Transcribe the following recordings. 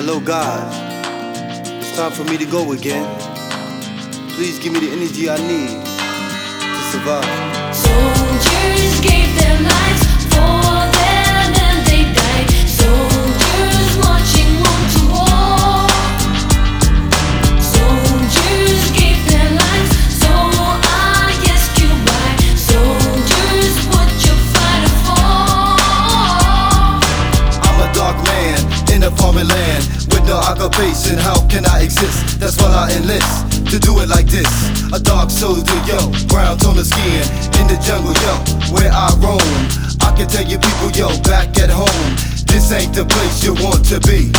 Hello, God. It's time for me to go again. Please give me the energy I need to survive. Soldiers gave their lives with no occupation. How can I exist? That's why I enlist to do it like this. A dark soldier, yo, brown tone of skin in the jungle, yo, where I roam. I can tell you people, yo, back at home. This ain't the place you want to be.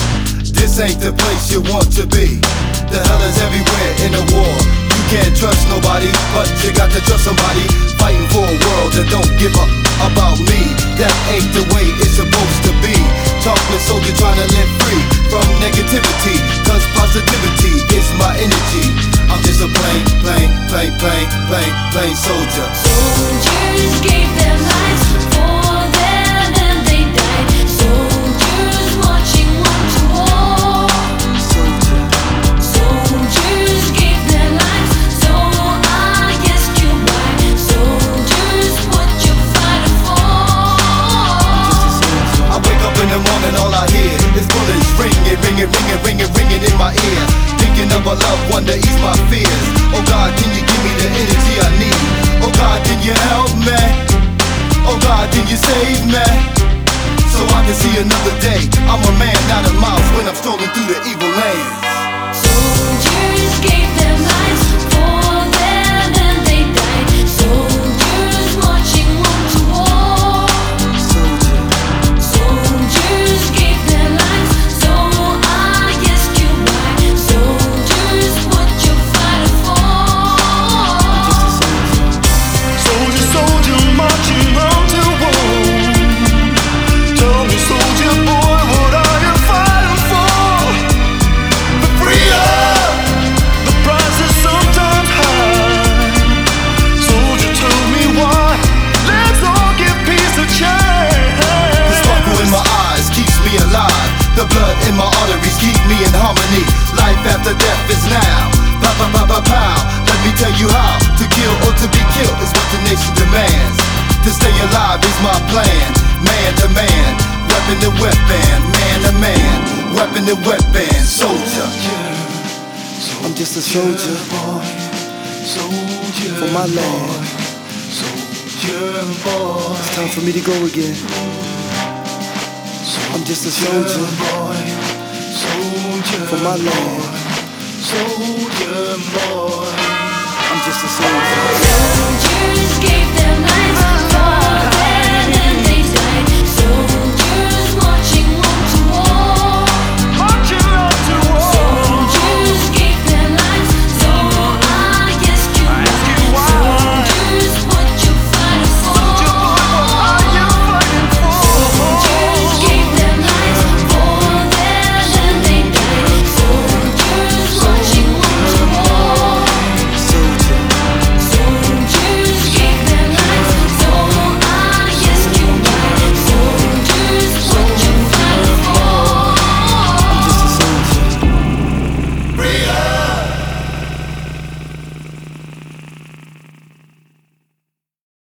This ain't the place you want to be. The hell is everywhere in the war. You can't trust nobody, but you got to trust somebody. Fighting for a world that don't give up about me. That ain't the way it's supposed to be. Talkless soldier trying to live free from negativity. Cause positivity is my energy. I'm just a plain, plain, plain, plain, plain, plain soldier. Soldiers gave their to ease my fears. Oh God, can you give me the energy I need? Oh God, can you help me? Oh God, can you save me? You how. To kill or to be killed is what the nation demands. To stay alive is my plan. Man to man, weapon to weapon. Man to man, weapon to weapon. Soldier. I'm just a soldier Soldier for my land. Boy. It's time for me to go again. I'm just a soldier boy, soldier for my land. Just a soldier. Soldiers gave their